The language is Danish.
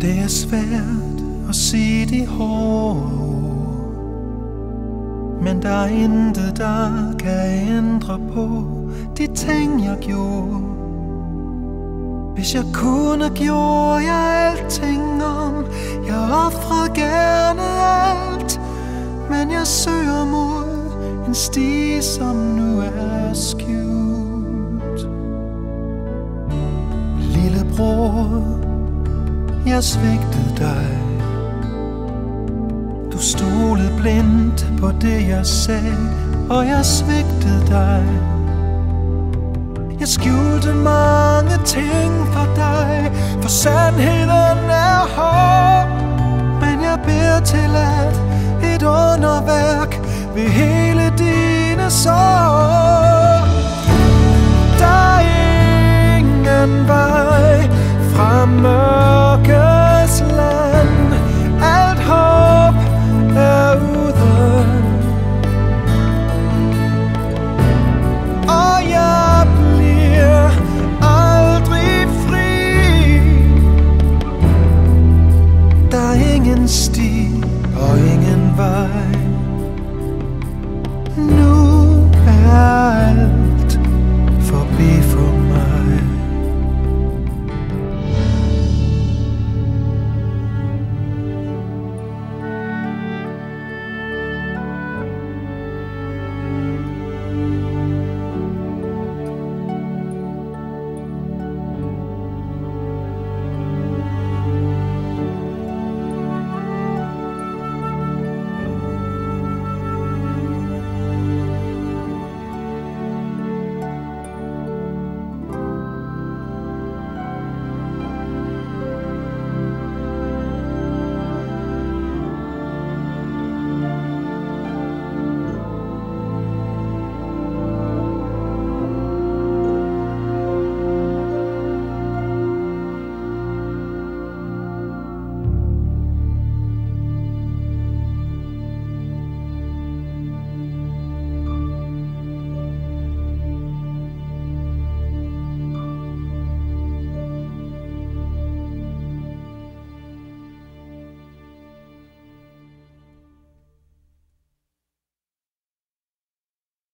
Det er svært at se de hårde ord Men der er intet, der kan ændre på De ting, jeg gjorde. Hvis jeg kunne, gjorde jeg alting om. Jeg offrede gerne alt Men jeg søger mod en sti, som nu er skidt. Jeg svigtede dig. Du stolede blindt på det jeg sagde Og jeg svigtede dig. Jeg skjulte mange ting for dig For sandheden er hård Men jeg beder til at